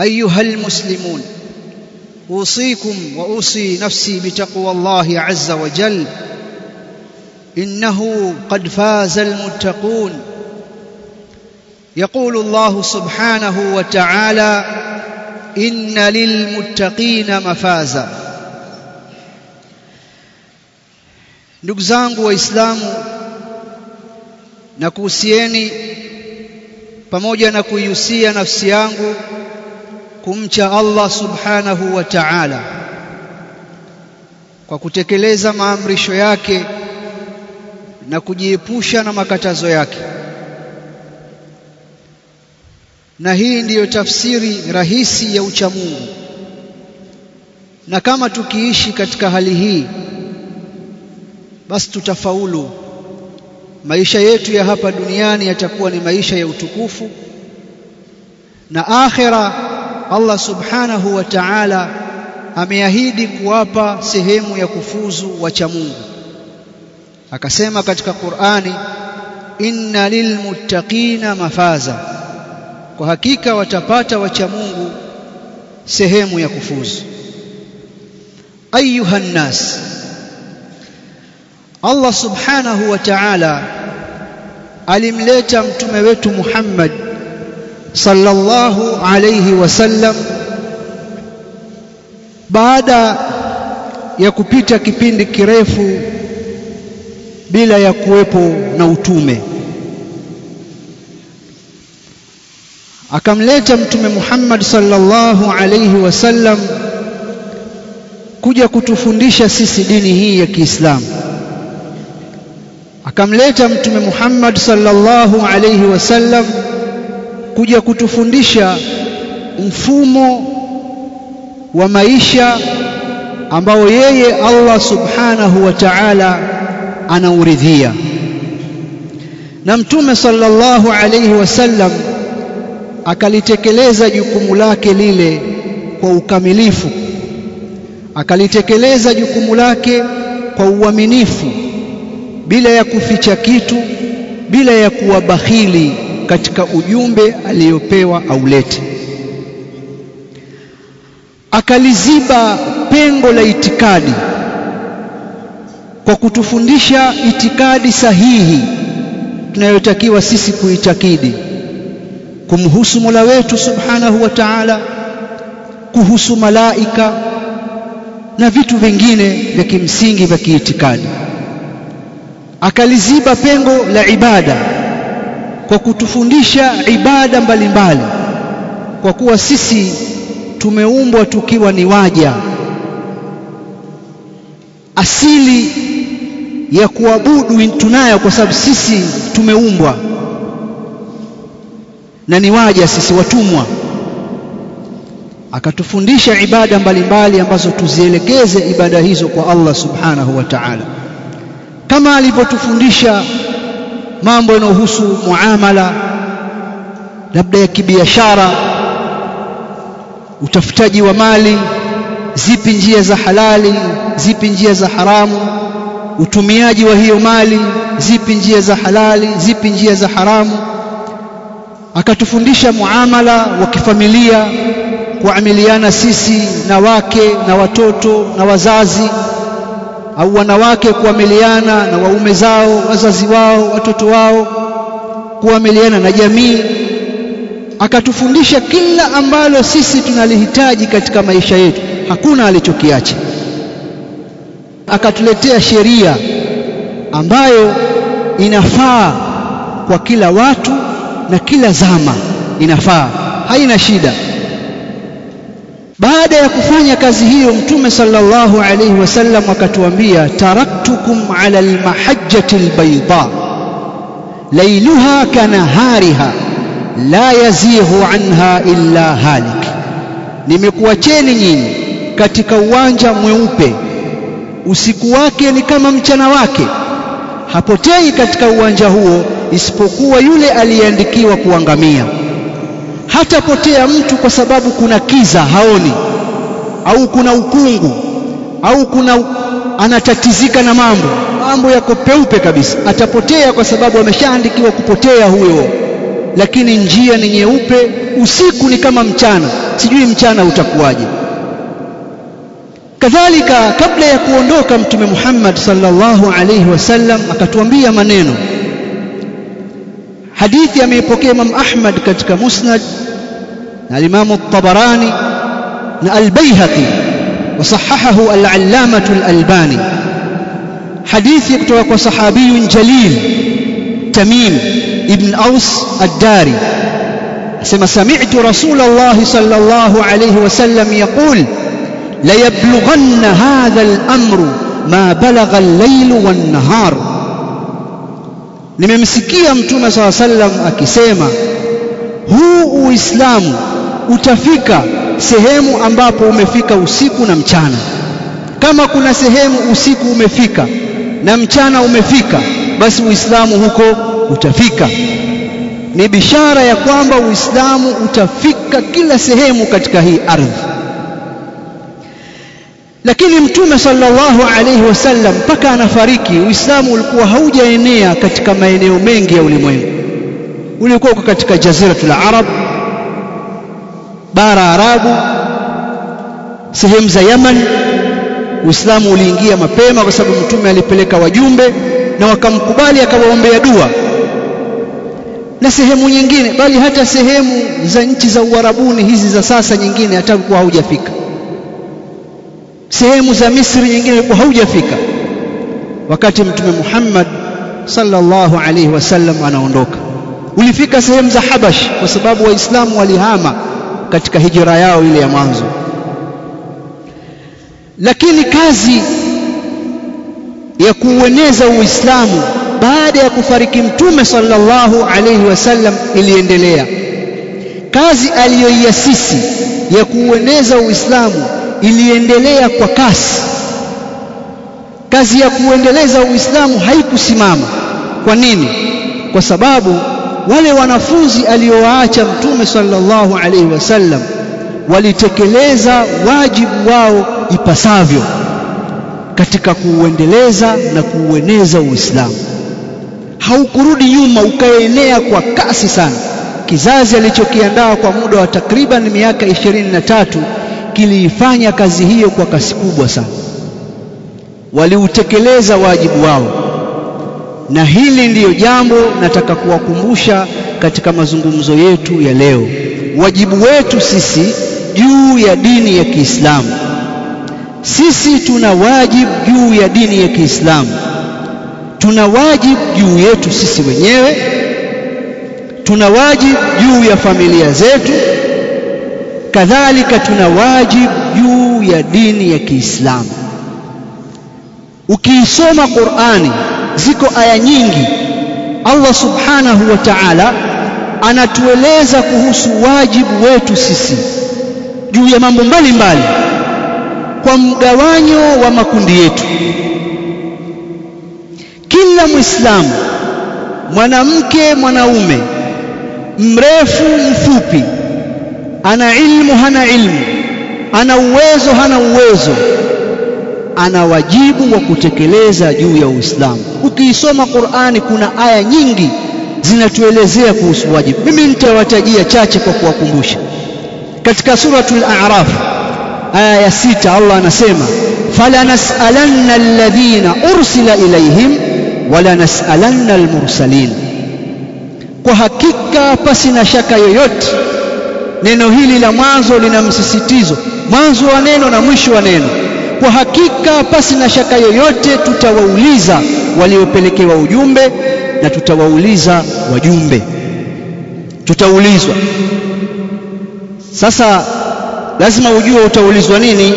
أيها المسلمون أوصيكم وأوصي نفسي بتقوى الله عز وجل إنه قد فاز المتقون. يقول الله سبحانه وتعالى إن للمتقين مفازا. ndugu zangu waislamu na kuhusieni pamoja na kuihusia nafsi yangu kumcha Allah subhanahu wa ta'ala. Kwa kutekeleza maamrisho yake na kujiepusha na makatazo yake. Na hii ndiyo tafsiri rahisi ya uchamungu. Na kama tukiishi katika hali hii basi tutafaulu. Maisha yetu ya hapa duniani yatakuwa ni maisha ya utukufu. Na akhira Allah subhanahu wa ta'ala ameahidi kuwapa sehemu ya kufuzu wacha Mungu. Akasema katika Qur'ani inna lilmuttaqina mafaza. Kwa hakika watapata wacha Mungu sehemu ya kufuzu. Ayuha nas Allah subhanahu wa ta'ala alimleta mtume wetu Muhammad sallallahu alayhi wasallam baada ya kupita kipindi kirefu bila ya kuwepo na utume. Akamleta mtume Muhammad sallallahu alayhi wasallam kuja kutufundisha sisi dini hii ya Kiislamu akamleta mtume Muhammad sallallahu alayhi wasallam kuja kutufundisha mfumo wa maisha ambao yeye Allah subhanahu wa ta'ala anauridhia. Na mtume sallallahu alayhi wasallam akalitekeleza jukumu lake lile kwa ukamilifu. Akalitekeleza jukumu lake kwa uaminifu bila ya kuficha kitu bila ya kuwa bakhili katika ujumbe aliyopewa aulete akaliziba pengo la itikadi kwa kutufundisha itikadi sahihi tunayotakiwa sisi kuitakidi kumhusu Mola wetu Subhanahu wa Ta'ala kuhusu malaika na vitu vingine vya kimsingi vya kiitikadi. Akaliziba pengo la ibada kwa kutufundisha ibada mbalimbali. Mbali. kwa kuwa sisi tumeumbwa tukiwa ni waja. Asili ya kuabudu tunayo kwa sababu sisi tumeumbwa. Na ni waja sisi watumwa. Akatufundisha ibada mbalimbali mbali ambazo tuzielekeze ibada hizo kwa Allah subhanahu wa ta'ala. Kama alivyotufundisha mambo yanayohusu muamala labda ya kibiashara utafutaji wa mali zipi njia za halali zipi njia za haramu utumiaji wa hiyo mali zipi njia za halali zipi njia za haramu. Akatufundisha muamala wa kifamilia kuamiliana sisi na wake na watoto na wazazi au wanawake kuamiliana na waume zao wazazi wao watoto wao kuamiliana na jamii. Akatufundisha kila ambalo sisi tunalihitaji katika maisha yetu. Hakuna alichokiacha. Akatuletea sheria ambayo inafaa kwa kila watu na kila zama. Inafaa. Haina shida baada ya kufanya kazi hiyo mtume sallallahu alayhi wasallam akatuambia taraktukum ala almahajjati albayda lailuha kanahariha la yazighu anha illa halik. Nimekuacheni nyinyi katika uwanja mweupe usiku wake ni kama mchana wake. Hapotei katika uwanja huo isipokuwa yule aliyeandikiwa kuangamia hatapotea mtu kwa sababu kuna kiza haoni. Au kuna ukungu. Au kuna anatatizika na mambo. Mambo yako peupe kabisa. Atapotea kwa sababu ameshaandikiwa kupotea huyo. Lakini njia ni nyeupe usiku ni kama mchana. Sijui mchana utakuwaje. Kadhalika kabla ya kuondoka mtume Muhammad sallallahu alaihi wasallam akatuambia maneno حديث ameipokea Imam أحمد katika مسند الامام الطبراني At-Tabarani وصححه العلامة الألباني. حديث يكتب صحابي جليل تميم ابن أوس الداري. سما سمعت رسول الله صلى الله عليه وسلم يقول ليبلغن هذا الأمر ما بلغ الليل والنهار. Nimemsikia mtume saw sallam akisema huu uislamu utafika sehemu ambapo umefika usiku na mchana. Kama kuna sehemu usiku umefika na mchana umefika basi uislamu huko utafika. Ni bishara ya kwamba uislamu utafika kila sehemu katika hii ardhi lakini mtume sallallahu alayhi wasallam mpaka anafariki uislamu ulikuwa haujaenea katika maeneo mengi ya ulimwengu. Ulikuwa uko katika jaziratul arab bara arabu sehemu za yaman. Uislamu uliingia mapema kwa sababu mtume alipeleka wajumbe na wakamkubali akawaombea dua na sehemu nyingine bali hata sehemu za nchi za uarabuni hizi za sasa nyingine hata kuwa haujafika sehemu za Misri nyingine ilikuwa haujafika. Wakati mtume Muhammad sallallahu alaihi wasallam anaondoka. Ulifika sehemu za Habash kwa sababu waislamu walihama katika hijra yao ile ya mwanzo. Lakini kazi ya kuueneza Uislamu baada ya kufariki mtume sallallahu alaihi wasallam iliendelea. Kazi aliyoiasisi ya kuueneza Uislamu iliendelea kwa kasi. Kazi ya kuendeleza Uislamu haikusimama. Kwa nini? Kwa sababu wale wanafunzi aliowaacha mtume sallallahu alaihi wasallam walitekeleza wajibu wao ipasavyo katika kuuendeleza na kuueneza Uislamu. Haukurudi nyuma ukaenea kwa kasi sana. Kizazi alichokiandaa kwa muda wa takriban miaka ishirini na tatu kiliifanya kazi hiyo kwa kasi kubwa sana. Waliutekeleza wajibu wao. Na hili ndiyo jambo nataka kuwakumbusha katika mazungumzo yetu ya leo. Wajibu wetu sisi juu ya dini ya Kiislamu. Sisi tuna wajibu juu ya dini ya Kiislamu. Tuna wajibu juu yetu sisi wenyewe. Tuna wajibu juu ya familia zetu kadhalika tuna wajibu juu ya dini ya Kiislamu. Ukiisoma Qur'ani, ziko aya nyingi Allah subhanahu wa ta'ala anatueleza kuhusu wajibu wetu sisi juu ya mambo mbalimbali kwa mgawanyo wa makundi yetu. Kila Muislamu, mwanamke, mwanaume, mrefu, mfupi, ana ilmu, hana ilmu, ana uwezo, hana uwezo, ana wajibu wa kutekeleza juu ya Uislamu. Ukiisoma Qur'ani, kuna aya nyingi zinatuelezea kuhusu wajibu. Mimi nitawatajia chache kwa kuwakumbusha. Katika suratul A'raf aya ya sita Allah anasema falanas'alanna alladhina ursila ilayhim wala nas'alanna almursalin, kwa hakika pasi na shaka yoyote neno hili la mwanzo lina msisitizo, mwanzo wa neno na mwisho wa neno. Kwa hakika pasi na shaka yoyote tutawauliza waliopelekewa ujumbe na tutawauliza wajumbe, tutaulizwa. Sasa lazima ujue utaulizwa nini,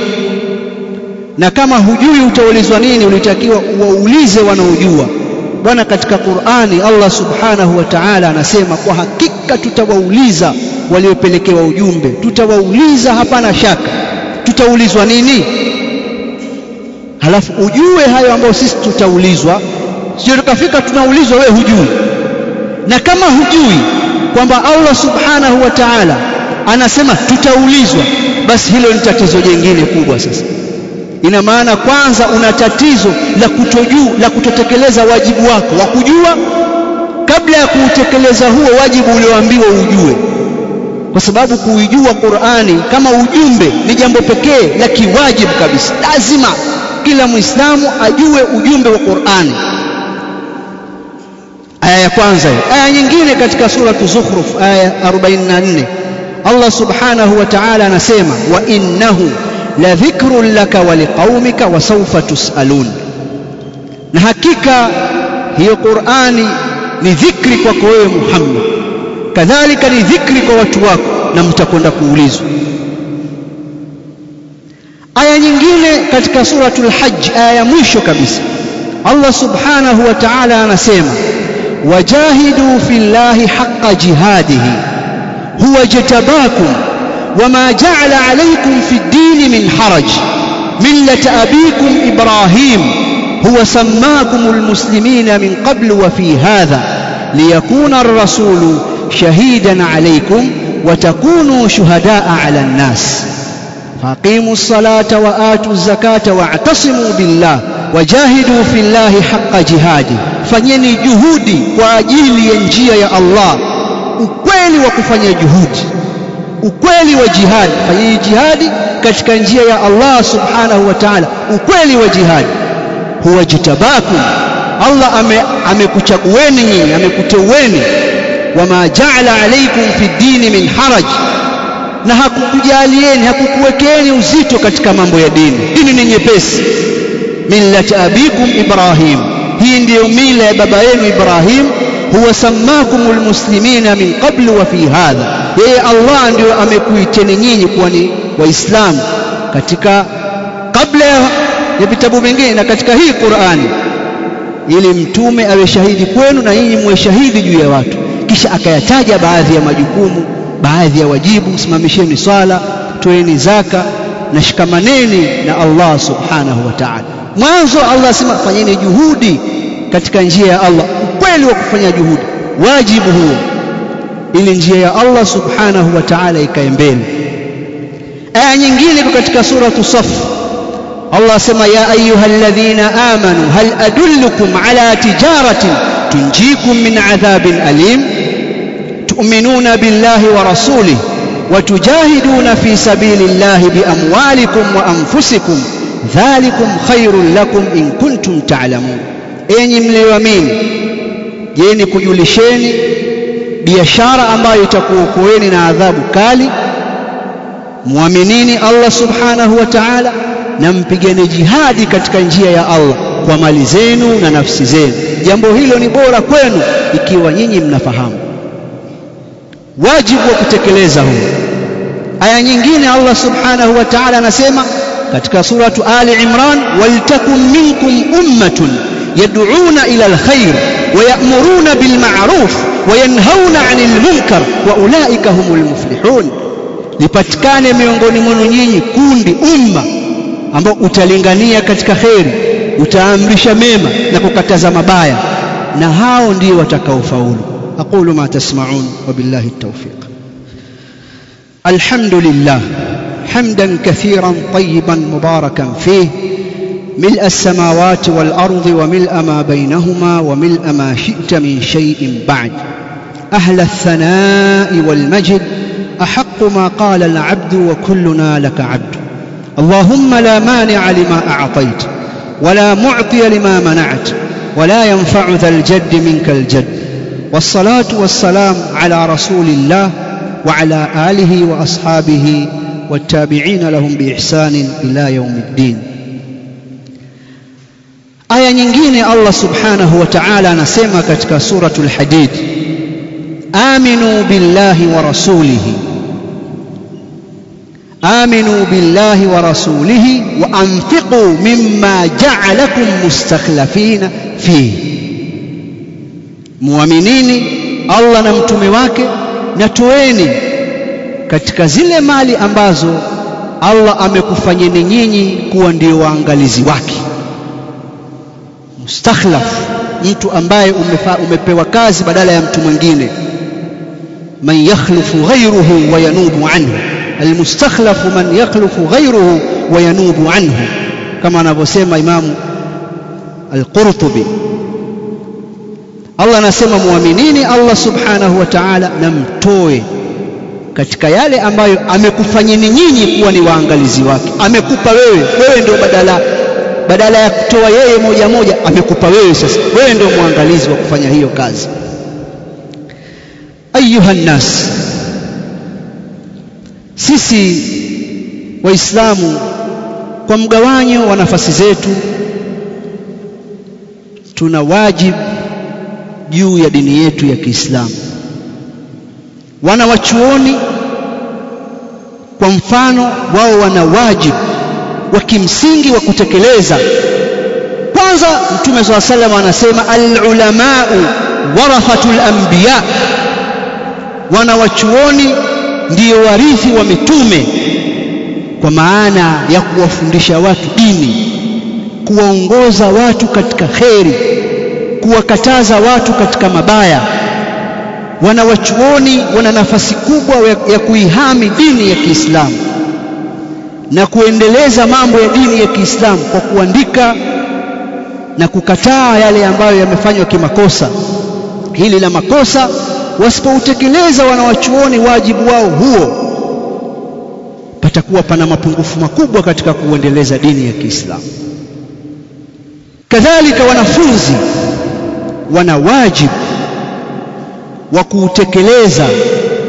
na kama hujui utaulizwa nini, ulitakiwa uwaulize wanaojua. Bwana, katika Qur'ani Allah subhanahu wa ta'ala anasema kwa hakika tutawauliza waliopelekewa ujumbe, tutawauliza, hapana shaka. Tutaulizwa nini? Halafu ujue hayo ambayo sisi tutaulizwa, sio tukafika tunaulizwa wewe hujui. Na kama hujui kwamba Allah subhanahu wa ta'ala anasema tutaulizwa, basi hilo ni tatizo jingine kubwa. Sasa ina maana kwanza una tatizo la kutojua, la kutotekeleza wajibu wako wa kujua kabla ya kuutekeleza huo wajibu ulioambiwa ujue, kwa sababu kuijua Qur'ani kama ujumbe ni jambo pekee la kiwajibu kabisa. Lazima kila Muislamu ajue ujumbe wa Qur'ani. Aya ya kwanza. Aya nyingine katika suratu Zukhruf aya 44 Allah subhanahu wa ta'ala anasema wa innahu la dhikrun laka wa liqaumika wa sawfa tusalun, na hakika hiyo Qur'ani ni dhikri kwako wewe Muhammad, kadhalika ni dhikri kwa watu wako na mtakwenda kuulizwa. Aya nyingine katika suratul Hajj aya ya mwisho kabisa Allah subhanahu wa ta'ala anasema wajahidu fillahi haqqa jihadihi huwa jtabakum wama ja'ala alaykum fi ddini min haraj millata abikum Ibrahim huwa sammakum almuslimina min qablu wa fi hadha liyakuna ar-rasulu shahidan alaykum wa takunu shuhadaa 'ala an-nas faqimu as-salata wa atu az-zakata wa'tasimu billah wajahidu fillahi haqqa jihadi, fanyeni juhudi kwa ajili ya njia ya Allah, ukweli wa kufanya juhudi, ukweli wa jihadi. Fanyeni jihadi katika njia ya Allah subhanahu wa ta'ala, ukweli wa jihadi. Huwa jitabakum, Allah amekuchagueni ame nyinyi, amekuteueni. Wama jaala alaikum fi dini min haraj, na hakukujalieni hakukuwekeni uzito katika mambo ya dini. Dini ni nyepesi millati abikum Ibrahim, hii ndiyo mila ya baba yenu Ibrahim. Huwa sammakum almuslimina min qablu wa fi hadha, yeye Allah ndiyo amekuiteni nyinyi kuwa ni Waislamu katika kabla ya vitabu vingine na katika hii Qur'ani, ili mtume awe shahidi kwenu na yinyi muwe shahidi juu ya watu. Kisha akayataja baadhi ya majukumu, baadhi ya wajibu: simamisheni swala, toeni zaka na shikamaneni na Allah subhanahu wa ta'ala. Mwanzo Allah asema fanyeni juhudi katika njia ya Allah, ukweli wa kufanya juhudi, wajibu huo, ili njia ya Allah subhanahu wa ta'ala ikae mbele. Aya nyingine iko katika suratu safu Allah asema ya ayuha alladhina amanu hal adullukum ala tijaratin tunjikum min adhabin alim tu'minuna billahi wa rasulihi wa tujahiduna fi sabili llahi biamwalikum wa anfusikum dhalikum khairun lakum in kuntum ta'lamun, enyi mlioamini, je, ni kujulisheni biashara ambayo itakuokoeni na adhabu kali? Mwaminini Allah subhanahu wa ta'ala, na mpigane jihadi katika njia ya Allah kwa mali zenu na nafsi zenu. Jambo hilo ni bora kwenu ikiwa nyinyi mnafahamu wajibu wa kutekeleza huu. aya nyingine Allah subhanahu wa ta'ala anasema katika suratu Ali Imran waltakum minkum ummatun yad'una ila alkhair wa ya'muruna bil ma'ruf wa yanhauna 'anil munkar wa ulaika humul muflihun lipatikane miongoni mwenu nyinyi kundi umma ambao utalingania katika kheri utaamrisha mema na kukataza mabaya na hao ndio watakaofaulu. Aqulu ma tasma'un wa billahi at-tawfiq alhamdulillah حمدا كثيرا طيبا مباركا فيه ملء السماوات والارض وملء ما بينهما وملء ما شئت من شيء بعد أهل الثناء والمجد احق ما قال العبد وكلنا لك عبد اللهم لا مانع لما اعطيت ولا معطي لما منعت ولا ينفع ذا الجد منك الجد. والصلاة والسلام على رسول الله وعلى آله وأصحابه والتابعين لهم بإحسان إلى يوم الدين. aya nyingine Allah subhanahu wa ta'ala hadid aminu billahi wa rasulihi aminu billahi wa rasulihi wa anfiqu mimma ja'alakum mustakhlafina fihi muaminini Allah na mtume wake na toeni katika zile mali ambazo Allah amekufanyeni nyinyi kuwa ndio waangalizi wake. Mustakhlaf mtu ambaye umefa, umepewa kazi badala ya mtu mwingine. Man yakhlufu ghayruhu wa yanubu anhu almustakhlafu man yakhlufu ghayruhu wa yanubu anhu kama anavyosema imamu al-Qurtubi Allah anasema muaminini Allah subhanahu wa ta'ala katika yale ambayo amekufanyeni nyinyi kuwa ni waangalizi wake. Amekupa wewe. Wewe ndio badala badala ya kutoa yeye moja moja amekupa wewe sasa. Wewe ndio mwangalizi wa kufanya hiyo kazi. Ayuha nnas sisi waislamu kwa mgawanyo wa nafasi zetu tuna wajibu juu ya dini yetu ya Kiislamu. Wana wachuoni kwa mfano wao wana wajibu wa kimsingi wa kutekeleza. Kwanza mtume swalla salam anasema alulamau warathatul anbiya. Wana wachuoni ndiyo warithi wa mitume kwa maana ya kuwafundisha watu dini kuwaongoza watu katika kheri kuwakataza watu katika mabaya wanawachuoni wana nafasi kubwa ya kuihami dini ya Kiislamu na kuendeleza mambo ya dini ya Kiislamu kwa kuandika na kukataa yale ambayo yamefanywa kimakosa. Hili la makosa wasipoutekeleza wanawachuoni wajibu wao huo, patakuwa pana mapungufu makubwa katika kuendeleza dini ya Kiislamu. Kadhalika wanafunzi wana wajibu wa kuutekeleza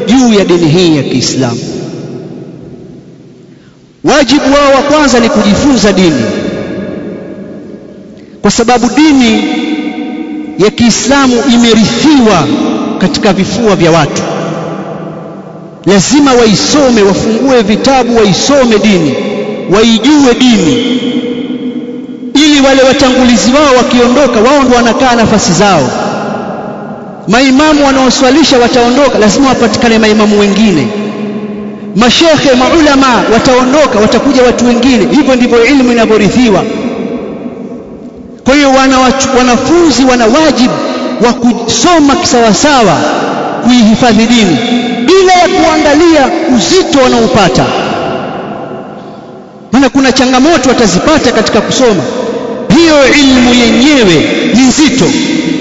juu ya dini hii ya Kiislamu. Wajibu wao wa kwanza ni kujifunza dini, kwa sababu dini ya Kiislamu imerithiwa katika vifua vya watu. Lazima waisome, wafungue vitabu, waisome dini, waijue dini, ili wale watangulizi wao wakiondoka, wao ndio wanakaa nafasi zao. Maimamu wanaoswalisha wataondoka, lazima wapatikane maimamu wengine mashekhe maulama wataondoka watakuja watu wengine hivyo ndivyo ilmu inavyorithiwa kwa hiyo wanafunzi wana wajibu wa kusoma kisawasawa kuihifadhi dini bila ya kuangalia uzito wanaopata maana kuna changamoto watazipata katika kusoma. Hiyo ilmu yenyewe ni nzito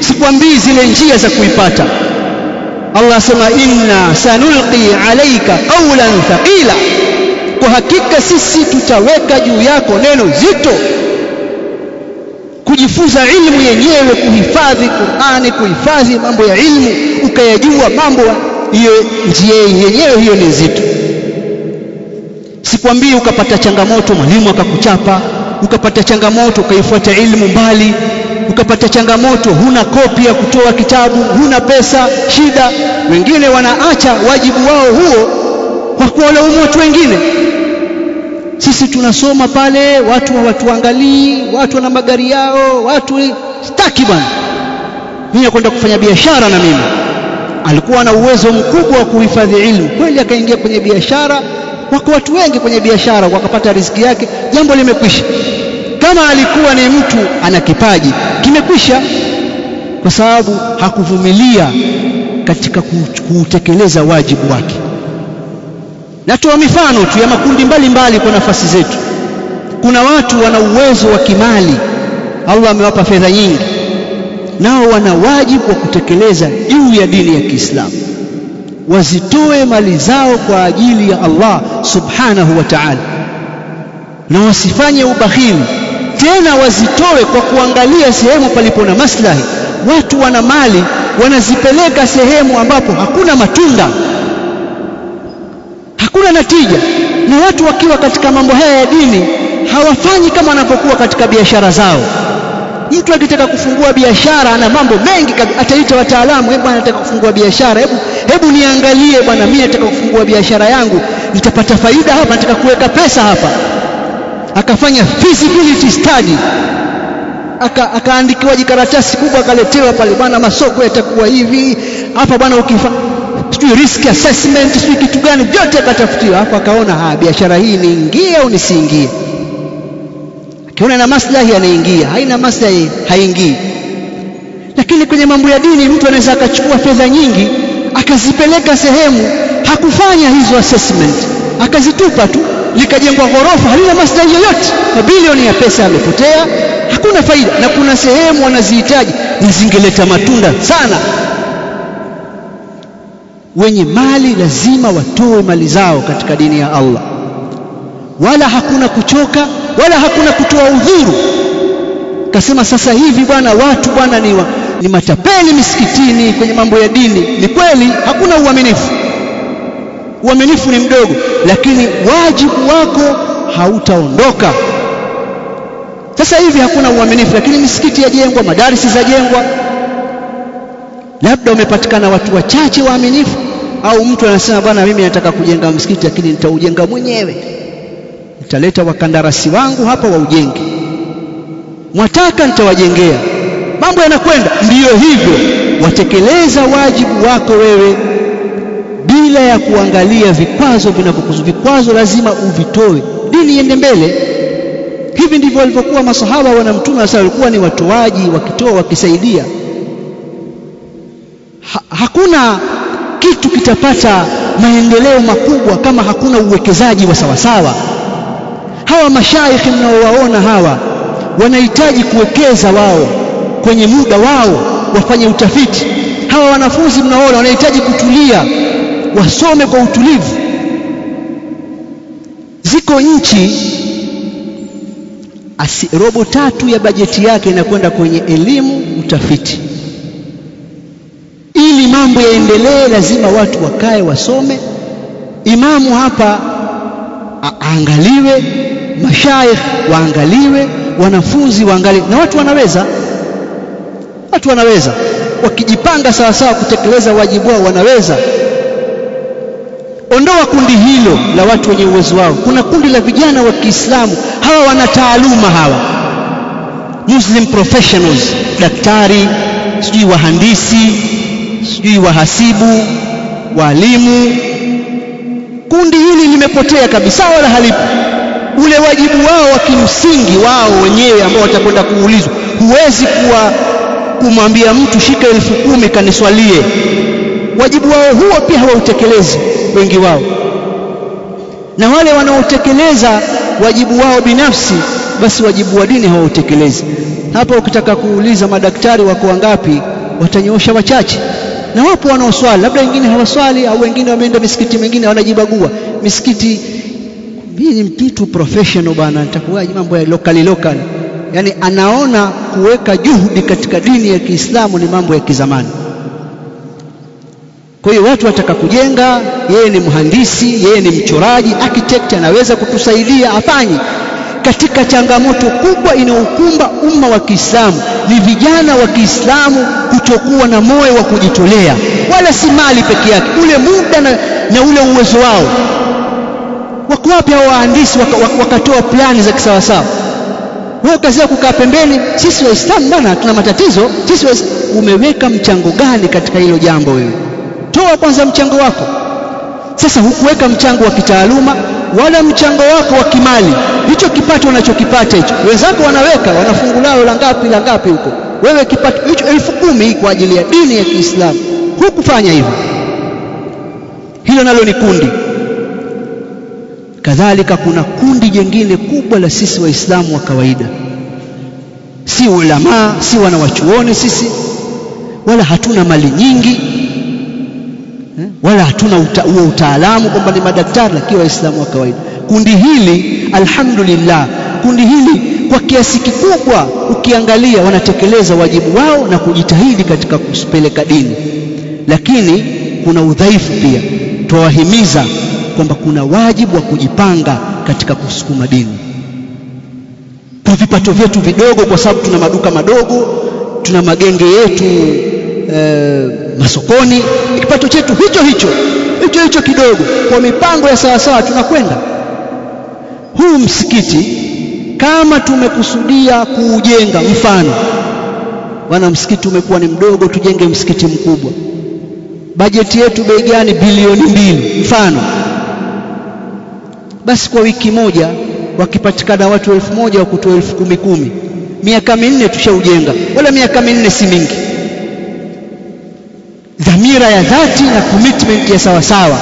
sikwambii zile njia za kuipata. Allah asema inna sanulqi alayka qawlan thaqila, kwa hakika sisi tutaweka juu yako neno zito. Kujifunza ilmu yenyewe, kuhifadhi Qur'ani, kuhifadhi mambo ya ilmu, ukayajua mambo hiyo, njia yenyewe hiyo ni nzito. Sikwambii ukapata changamoto mwalimu akakuchapa, ukapata changamoto ukaifuata ilmu mbali, ukapata changamoto huna kopi ya kutoa kitabu huna pesa shida wengine wanaacha wajibu wao huo kwa kuwalaumu watu wengine sisi tunasoma pale watu hawatuangalii watu wana magari yao watu sitaki bwana. Mimi nakwenda kufanya biashara na mimi. Alikuwa na uwezo mkubwa wa kuhifadhi ilmu. Kweli akaingia kwenye biashara wako watu wengi kwenye biashara wakapata riziki yake jambo limekwisha. Kama alikuwa ni mtu ana kipaji kimekwisha. Kwa sababu hakuvumilia katika kutekeleza wajibu wake natoa mifano tu ya makundi mbalimbali mbali kwa nafasi zetu. Kuna watu wana uwezo wa kimali. Allah amewapa fedha nyingi. Nao wana wajibu wa kutekeleza juu ya dini ya Kiislamu. Wazitoe mali zao kwa ajili ya Allah subhanahu wa ta'ala. Na wasifanye ubakhili. Tena wazitoe kwa kuangalia sehemu palipo na maslahi. Watu wana mali wanazipeleka sehemu ambapo hakuna matunda hakuna natija. Na watu wakiwa katika mambo haya ya dini hawafanyi kama wanapokuwa katika biashara zao. Mtu akitaka kufungua biashara ana mambo mengi ataita wataalamu hebu anataka kufungua biashara. Hebu hebu niangalie bwana mimi nataka kufungua biashara yangu. Nitapata faida hapa nataka kuweka pesa hapa. Akafanya feasibility study. Aka akaandikiwa jikaratasi kubwa akaletewa pale bwana masoko yatakuwa hivi. Hapa bwana ukifa sijui risk assessment sijui kitu gani vyote akatafutiwa hapo akaona ha biashara hii niingie au nisiingie? Akiona na maslahi anaingia. Haina maslahi haingii. Lakini kwenye mambo ya dini mtu anaweza akachukua fedha nyingi akazipeleka sehemu hakufanya hizo assessment. Akazitupa tu likajengwa ghorofa halina maslahi yoyote. Mabilioni ya pesa yamepotea hakuna faida. Na kuna sehemu wanazihitaji na zingeleta matunda sana wenye mali lazima watoe mali zao katika dini ya Allah. Wala hakuna kuchoka wala hakuna kutoa udhuru. Kasema sasa hivi bwana watu bwana ni, wa, ni matapeli misikitini kwenye mambo ya dini. Ni kweli hakuna uaminifu. Uaminifu ni mdogo lakini wajibu wako hautaondoka. Sasa hivi hakuna uaminifu lakini misikiti yajengwa madarisi zajengwa labda umepatikana watu wachache waaminifu au mtu anasema bwana mimi nataka kujenga msikiti lakini nitaujenga mwenyewe. Nitaleta wakandarasi wangu hapa waujenge. Mwataka nitawajengea. Mambo yanakwenda. Ndiyo hivyo. Watekeleza wajibu wako wewe bila ya kuangalia vikwazo vinavyokuzu vikwazo lazima uvitoe. Dini iende mbele. Hivi ndivyo walivyokuwa masahaba wana mtume sasa walikuwa ni watoaji wakitoa wakisaidia ha, hakuna kitu kitapata maendeleo makubwa kama hakuna uwekezaji wa sawasawa. Hawa mashaikhi mnaowaona hawa wanahitaji kuwekeza wao kwenye muda wao wafanye utafiti. Hawa wanafunzi mnaona wanahitaji kutulia wasome kwa utulivu. Ziko nchi robo tatu ya bajeti yake inakwenda kwenye elimu utafiti ili mambo yaendelee lazima watu wakae wasome. Imamu hapa aangaliwe mashaikh waangaliwe wanafunzi waangaliwe na watu wanaweza watu wanaweza. Wakijipanga sawasawa sawa kutekeleza wajibu wao wanaweza. Ondoa kundi hilo la watu wenye uwezo wao. Kuna kundi la vijana wa Kiislamu hawa wana taaluma hawa. Muslim professionals daktari sijui wahandisi sijui wahasibu walimu. Kundi hili limepotea kabisa wala halipo. Ule wajibu wao wa kimsingi wao wenyewe ambao watakwenda kuulizwa. Huwezi kuwa kumwambia mtu shika elfu kumi kaniswalie. Wajibu wao huo pia hawautekelezi wengi wao. Na wale wanaotekeleza wajibu wao binafsi basi wajibu wa dini hawautekelezi. Hapa ukitaka kuuliza madaktari wako wangapi watanyoosha wachache na wapo wanaoswali labda wengine hawaswali au wengine wameenda misikiti mingine wanajibagua. Misikiti mimi ni mtu professional bana nitakuwaje mambo ya lokali lokali yani anaona kuweka juhudi katika dini ya Kiislamu ni mambo ya kizamani. Kwa hiyo watu wataka kujenga yeye ni mhandisi yeye ni mchoraji architect anaweza kutusaidia afanye katika changamoto kubwa inayokumba umma wa Kiislamu ni vijana wa Kiislamu kutokuwa na moyo wa kujitolea. Wala si mali peke yake ule muda na, na ule uwezo wao. Wako wapi hao wahandisi wakatoa waka plani za kisawasawa? Wewe kazi yako kukaa pembeni sisi waislamu bana tuna matatizo. Sisi wa umeweka mchango gani katika hilo jambo wewe? Toa kwanza mchango wako. Sasa hukuweka mchango wa kitaaluma wala mchango wako wa kimali. Hicho kipato unachokipata hicho. Wenzako wanaweka wanafungulao la ngapi la ngapi huko. Wewe kipato hicho elfu kumi kwa ajili ya dini ya Kiislamu. Hukufanya hivyo. Hilo nalo ni kundi. Kadhalika kuna kundi jingine kubwa la sisi waislamu wa kawaida. Si ulamaa si wanawachuoni sisi wala hatuna mali nyingi wala hatuna uta, huo utaalamu kwamba ni madaktari lakini waislamu wa kawaida. Kundi hili alhamdulillah kundi hili kwa kiasi kikubwa ukiangalia wanatekeleza wajibu wao na kujitahidi katika kupeleka dini. Lakini kuna udhaifu pia. Twawahimiza kwamba kuna wajibu wa kujipanga katika kusukuma dini. Kwa vipato vyetu vidogo kwa sababu tuna maduka madogo tuna magenge yetu e, masokoni kipato chetu hicho hicho hicho hicho kidogo kwa mipango ya sawasawa tunakwenda. Huu msikiti kama tumekusudia kuujenga mfano wana msikiti umekuwa ni mdogo tujenge msikiti mkubwa. Bajeti yetu bei gani? Bilioni mbili mfano. Basi kwa wiki moja wakipatikana watu elfu moja wa kutoa elfu kumi kumi. Miaka minne tushaujenga wala miaka minne si mingi dhamira ya dhati na commitment ya sawasawa.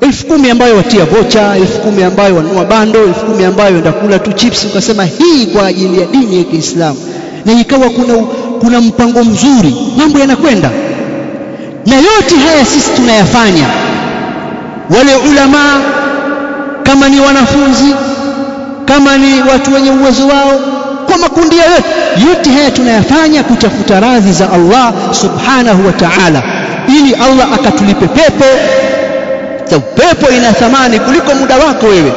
Elfu kumi ambayo watia vocha elfu kumi ambayo wanunua bando elfu kumi ambayo enda kula tu chips ukasema hii kwa ajili ya dini ya Kiislamu. Na ikawa kuna, kuna mpango mzuri mambo yanakwenda. Na yote haya sisi tunayafanya. Wale ulamaa kama ni wanafunzi kama ni watu wenye uwezo wao kwa makundi yote yote haya tunayafanya kutafuta radhi za Allah subhanahu wa ta'ala. Ili Allah akatulipe pepo pepo ina thamani kuliko muda wako wewe.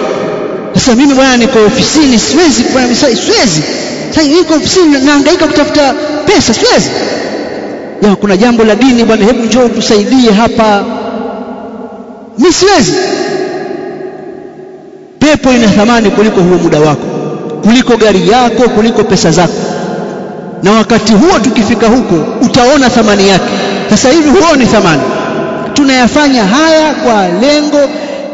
Sasa mimi bwana niko ofisini siwezi kufanya misai siwezi. Sasa niko ofisini nahangaika kutafuta pesa siwezi. Ya kuna jambo la dini bwana hebu njoo tusaidie hapa. Mimi siwezi. Pepo ina thamani kuliko huo muda wako kuliko gari yako kuliko pesa zako. Na wakati huo tukifika huko utaona thamani yake. Sasa hivi huoni thamani. Tunayafanya haya kwa lengo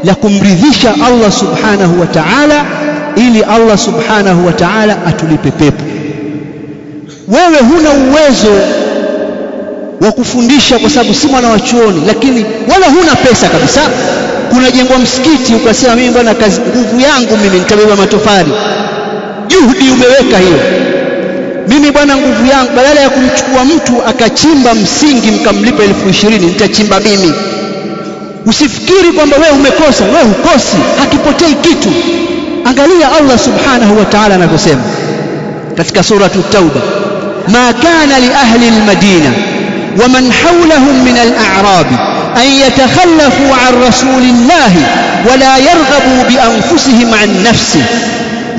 la kumridhisha Allah subhanahu wa ta'ala ili Allah subhanahu wa ta'ala atulipe pepo. Wewe huna uwezo wa kufundisha kwa sababu si mwana wa chuoni lakini wala huna pesa kabisa. Kunajengwa msikiti ukasema mimi bwana kazi nguvu yangu mimi nitabeba matofali juhudi umeweka hiyo. Mimi bwana nguvu yangu badala ya kumchukua mtu akachimba msingi mkamlipa elfu ishirini nitachimba mimi. Usifikiri kwamba wewe umekosa we hukosi hakipotei kitu. Angalia Allah subhanahu wa ta'ala anavyosema katika suratu tauba ma kana li ahli almadina wa man hawlahum min al'arabi an yatakhallafu 'an rasulillahi wa la yarghabu bi anfusihim 'an nafsihi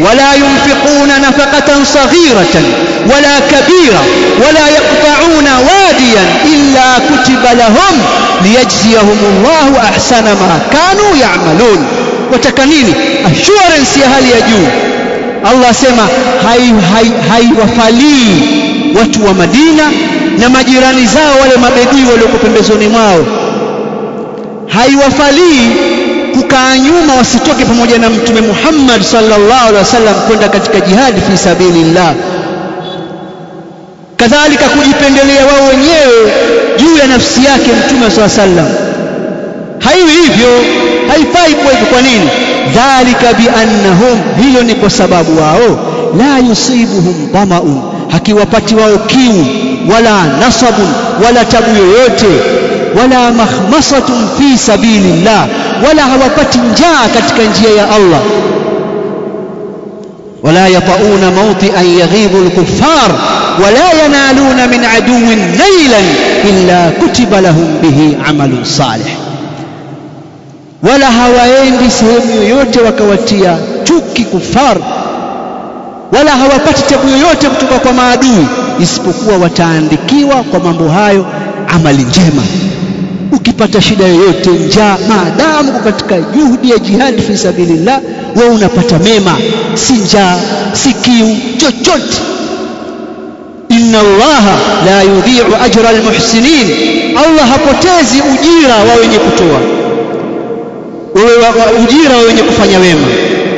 ولا ينفقون نفقة صغيرة ولا كبيرة ولا يقطعون واديا إلا كتب لهم ليجزيهم الله أحسن ما كانوا يعملون. وتكنيني أشورنس يا هل يجون الله سيما هاي هاي هاي وفالي. watu wa Madina na majirani zao wale mabedui walioko pembezoni mwao. haiwafalii kukaa nyuma wasitoke pamoja na mtume Muhammad sallallahu alaihi wasallam kwenda katika jihadi fi sabilillah. Kadhalika kujipendelea wao wenyewe juu ya nafsi yake mtume sallallahu alaihi wasallam. Haiwi hivyo haifai kuwa hivyo. Kwa nini? Dhalika biannahum hiyo ni kwa sababu wao. La yusibuhum dhamaun hakiwapati wao kiu wala nasabun wala tabu yoyote wala makhmasatun fi sabilillah wala hawapati njaa katika njia ya Allah ولا يطؤون موطئا يغيظ الكفار ولا ينالون من عدو نيلا إلا كتب لهم به عمل صالح wala hawaendi sehemu yoyote wakawatia chuki kufar wala hawapati tabu yoyote kutoka kwa maadui isipokuwa wataandikiwa kwa mambo hayo amali njema. Ukipata shida yoyote njaa maadamu katika juhudi ya jihadi fi sabilillah wewe unapata mema. Si njaa si kiu chochote. Inna allaha la yudhi'u ajra almuhsinin. Allah hapotezi ujira wa wenye kutoa. Ujira wa wenye kufanya wema.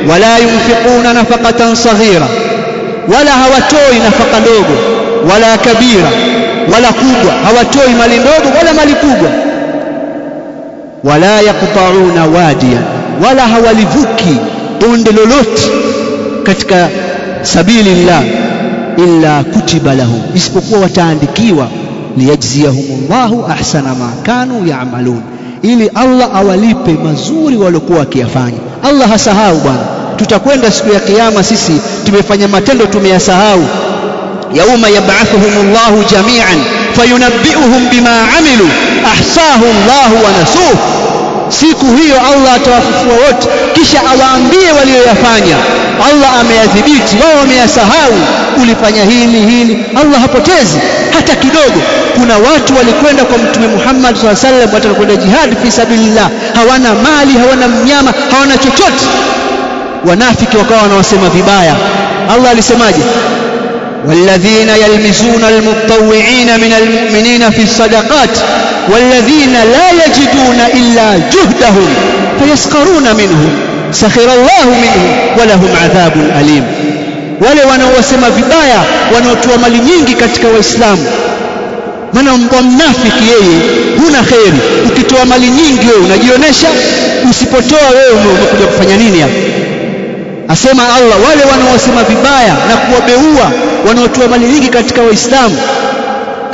Wala yunfiquna nafaqatan saghira. Wala hawatoi nafaka ndogo. Wala kabira wala kubwa hawatoi mali ndogo wala mali kubwa. Wala yaqta'una wadiya wala hawalivuki bonde lolote katika sabili sabilillah illa kutiba lahum isipokuwa wataandikiwa liyajziyahumullahu ahsana ma kanu ya'malun ili Allah awalipe mazuri waliokuwa wakiyafanya. Allah hasahau bwana tutakwenda siku ya kiyama sisi tumefanya matendo tumeyasahau yauma yab'athuhumullahu jami'an fayunabbi'uhum bima amilu ahsahu Allahu wa nasuh siku hiyo Allah atawafufua wote kisha awaambie walioyafanya Allah ameyadhibiti wao wameyasahau ulifanya hili hili Allah hapotezi hata kidogo kuna watu walikwenda kwa mtume Muhammad SAW wasallam watakwenda jihad fi sabilillah hawana mali hawana mnyama hawana chochote wanafiki wakawa wanawasema vibaya Allah alisemaje والذين يلمزون المتطوعين من المؤمنين في الصدقات والذين لا يجدون إلا جهدهم فيسخرون منهم سخر الله منهم ولهم عذاب أليم wale wanaosema vibaya wanaotoa mali nyingi katika waislamu maana mbwa mnafiki yeye huna kheri ukitoa mali nyingi wewe unajionyesha usipotoa wewe umekuja kufanya nini hapa Asema Allah wale wanaosema vibaya na kuwabeua wanaotoa mali nyingi katika waislamu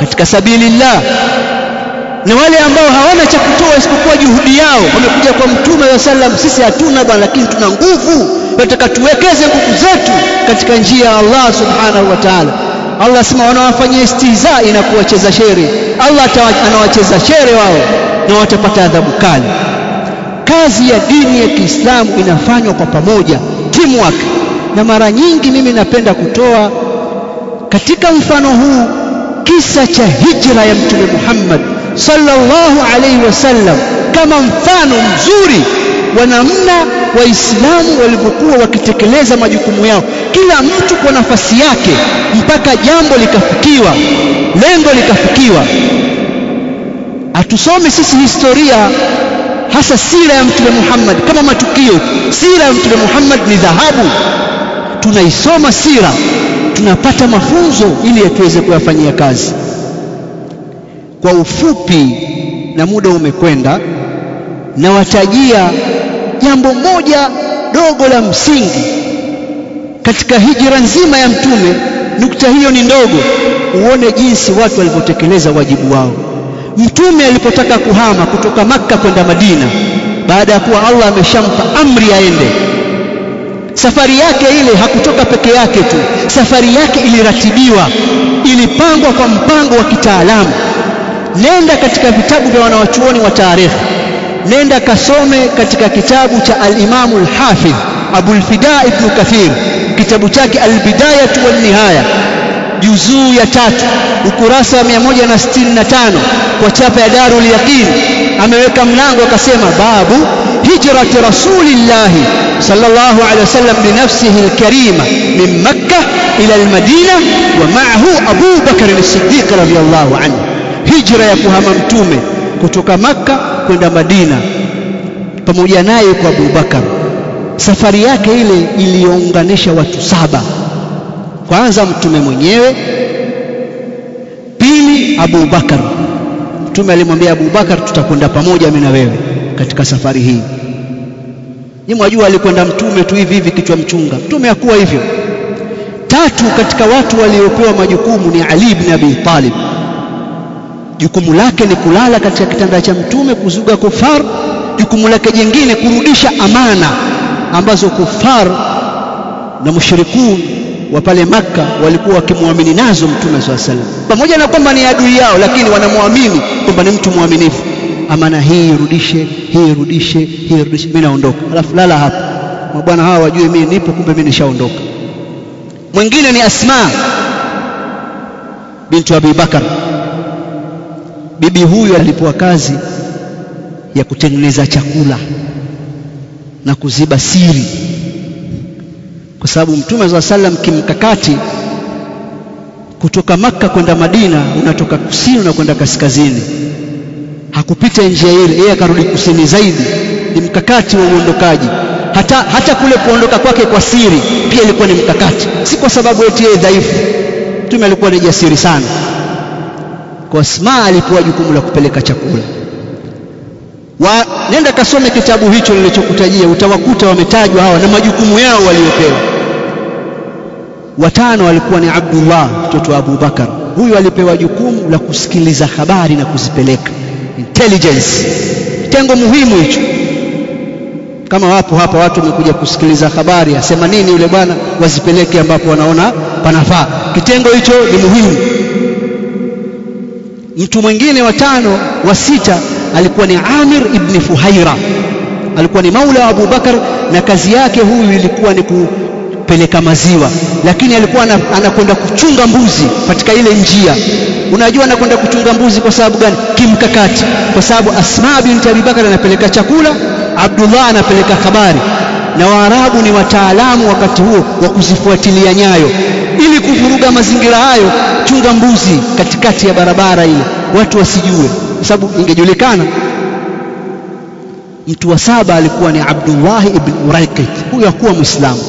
katika sabilillah na wale ambao hawana cha kutoa isipokuwa juhudi yao wamekuja kwa mtume wa sallam sisi hatuna bwana lakini tuna nguvu tunataka tuwekeze nguvu zetu katika njia ya Allah subhanahu wa ta'ala. Allah asema wanawafanyia istihzai na kuwacheza shere. Allah anawacheza shere wao na watapata adhabu kali. Kazi ya dini ya Kiislamu inafanywa kwa pamoja teamwork. Na mara nyingi mimi napenda kutoa katika mfano huu kisa cha hijra ya mtume Muhammad sallallahu alaihi wasallam kama mfano mzuri wa namna waislamu walivyokuwa wakitekeleza majukumu yao. Kila mtu kwa nafasi yake mpaka jambo likafikiwa lengo likafikiwa. Atusome sisi historia hasa sira ya mtume Muhammad kama matukio sira ya mtume Muhammad ni dhahabu. Tunaisoma sira tunapata mafunzo ili yatuweze kuyafanyia kazi. Kwa ufupi na muda umekwenda nawatajia jambo moja dogo la msingi. Katika hijira nzima ya mtume nukta hiyo ni ndogo uone jinsi watu walivyotekeleza wajibu wao mtume alipotaka kuhama kutoka makka kwenda madina baada ya kuwa allah ameshampa amri aende. Safari yake ile hakutoka peke yake tu safari yake iliratibiwa ilipangwa kwa mpango wa kitaalamu. Nenda katika vitabu vya wanawachuoni wa taarikhi nenda kasome katika kitabu cha alimamu al-Hafidh Abu al-Fida ibn Kathir kitabu chake al-Bidayah wal Nihaya juzuu ya tatu ukurasa wa 165 kwa chapa ya Darul Yaqin ameweka mlango akasema babu hijrati rasulillah sallallahu alaihi wasallam binafsihi alkarima min makkah ila al-madina wa ma'ahu Abu Bakr as-Siddiq radiyallahu anhu hijra ya kuhama mtume kutoka makka kwenda Madina pamoja naye kwa Abu Bakar. Safari yake ile iliyounganisha watu saba. Kwanza mtume mwenyewe, pili Abu Bakar. Mtume alimwambia Abu Bakar, tutakwenda pamoja mimi na wewe katika safari hii. Ni mwajua alikwenda mtume tu hivi hivi kichwa mchunga. Mtume hakuwa hivyo. Tatu katika watu waliopewa majukumu ni Ali ibn Abi Talib jukumu lake ni kulala katika kitanda cha mtume kuzuga kufar jukumu lake jingine kurudisha amana ambazo kufar na mushrikun wa pale Makka walikuwa wakimwamini nazo Mtume swalla sallam, pamoja na kwamba ni adui yao, lakini wanamwamini kwamba ni mtu mwaminifu. Amana hii irudishe, hii irudishe, hii irudishe, mimi naondoka, alafu lala hapa, mabwana hawa wajue mimi nipo, kumbe mimi nishaondoka. Mwingine ni Asma bintu Abi Bakar. Bibi huyu alipewa kazi ya kutengeneza chakula na kuziba siri kwa sababu mtume saa sallam kimkakati kutoka Makka kwenda Madina unatoka kusini unakwenda kaskazini, hakupita njia ile, yeye akarudi kusini zaidi. Ni mkakati wa uondokaji. Hata, hata kule kuondoka kwake kwa siri pia ilikuwa ni mkakati, si kwa sababu eti yeye dhaifu. Mtume alikuwa ni jasiri sana. Kwa Asma alipewa jukumu la kupeleka chakula wa, nenda kasome kitabu hicho nilichokutajia, utawakuta wametajwa hawa na majukumu yao waliopewa. Watano walikuwa ni Abdullah mtoto wa Abu Bakar. Huyu alipewa jukumu la kusikiliza habari na kuzipeleka, intelligence, kitengo muhimu hicho. Kama wapo hapa watu wamekuja kusikiliza habari, asema nini yule bwana, wazipeleke ambapo wanaona panafaa. Kitengo hicho ni muhimu. Mtu mwingine watano wa sita alikuwa ni Amir ibn Fuhaira, alikuwa ni maula wa Abu Bakar, na kazi yake huyu ilikuwa ni kupeleka maziwa, lakini alikuwa anakwenda kuchunga mbuzi katika ile njia. Unajua anakwenda kuchunga mbuzi kwa sababu gani? Kimkakati, kwa sababu Asma binti Abi Bakar anapeleka chakula, Abdullah anapeleka habari, na Waarabu ni wataalamu wakati huo wa kuzifuatilia nyayo. Ili kuvuruga mazingira hayo, chunga mbuzi katikati ya barabara ile, watu wasijue kwa sababu ingejulikana. Mtu wa saba alikuwa ni Abdullah ibn Uraiqit, huyo hakuwa Muislamu,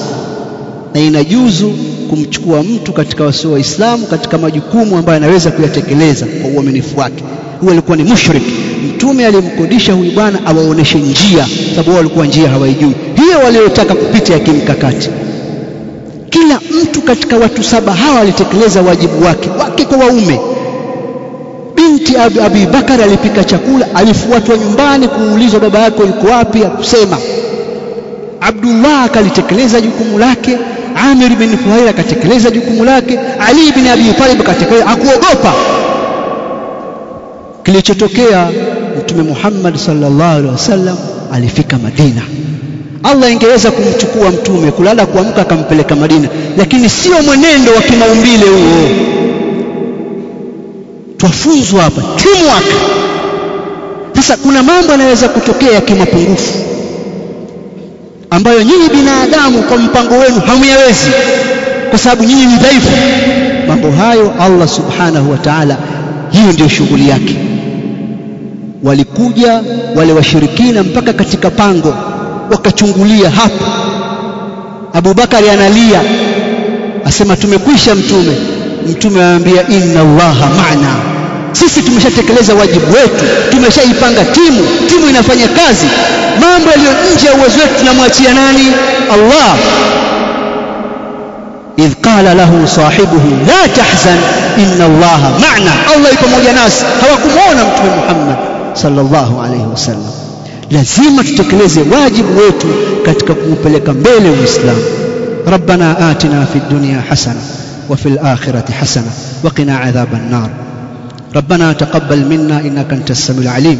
na inajuzu kumchukua mtu katika wasio Waislamu katika majukumu ambayo anaweza kuyatekeleza kwa uaminifu wake. Huyo alikuwa ni mushrik. Mtume alimkodisha huyu bwana awaoneshe njia, sababu wao walikuwa njia hawaijui, hiyo waliotaka kupita ya kimkakati. Kila mtu katika watu saba hawa alitekeleza wajibu wake wake kwa waume binti Abi Bakar alipika chakula, alifuatwa nyumbani kuulizwa baba yako yuko wapi, akusema. Abdullah akalitekeleza jukumu lake, Amir bin Fuhair akatekeleza jukumu lake, Ali bin Abi Talib akatekeleza, akuogopa Kilichotokea, Mtume Muhammad sallallahu alaihi wasallam alifika Madina. Allah ingeweza kumchukua mtume kulala kuamka akampeleka Madina, lakini sio mwenendo wa kimaumbile huo twafunzwa hapa teamwork. Sasa kuna mambo yanaweza kutokea ya kimapungufu ambayo nyinyi binadamu kwa mpango wenu hamuyawezi, kwa sababu nyinyi ni dhaifu. Mambo hayo Allah subhanahu wa ta'ala, hiyo ndio shughuli yake. Walikuja wale washirikina mpaka katika pango wakachungulia hapo. Abubakari analia asema, tumekwisha Mtume. Mtume anaambia inna Allaha maana sisi tumeshatekeleza wajibu wetu, tumeshaipanga timu, timu inafanya kazi. Mambo yaliyo nje ya uwezo wetu tunamwachia nani? Allah. idh qala lahu sahibuhu la tahzan inna Allaha maana, Allah yupo pamoja nasi. Hawakumwona Mtume Muhammad sallallahu alayhi wasallam. Lazima tutekeleze wajibu wetu katika kuupeleka mbele Uislamu. fid dunya hasana wa fil akhirati hasana wa qina adhaban nar ربنا تقبل منا إنك أنت السميع العليم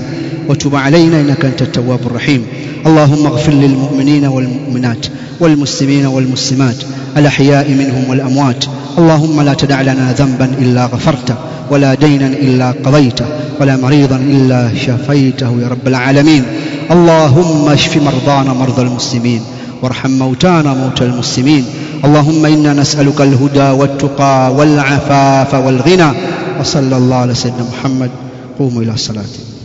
وتب علينا إنك أنت التواب الرحيم. اللهم اغفر للمؤمنين والمؤمنات والمسلمين والمسلمات الأحياء منهم والأموات. اللهم لا تدع لنا ذنبا إلا غفرته. ولا دينا إلا قضيته ولا مريضا إلا شفيته يا رب العالمين. اللهم اشف مرضانا مرضى المسلمين وارحم موتانا موتى المسلمين. اللهم إنا نسألك الهدى والتقى والعفاف والغنى. وصلى الله على سيدنا محمد. قوموا إلى الصلاه